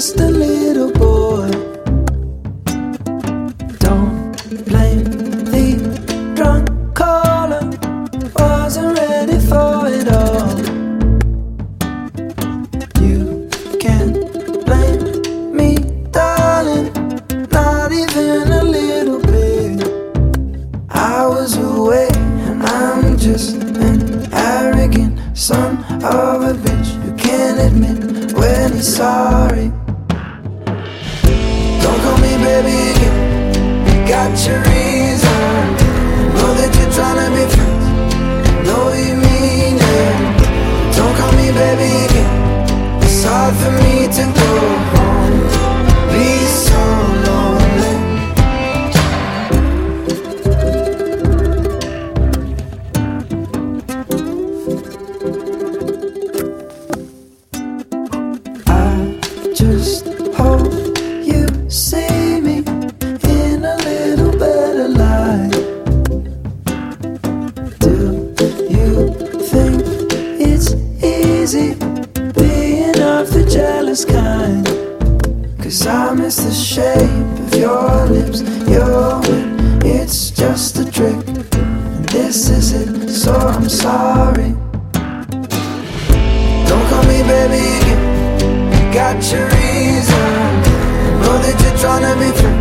just a little boy. Don't blame the drunk caller, wasn't ready for it all. You can't blame me, darling, not even a little bit. I was away, and I'm just an arrogant son of a bitch who can't admit when he's sorry. Baby. You got your reason. Know that you're trying to be friends. The kind? Cause I miss the shape of your lips, your wit, it's just a trick. And this is it, so I'm sorry. Don't call me baby again. You got your reason. Know that you're trying to be friends.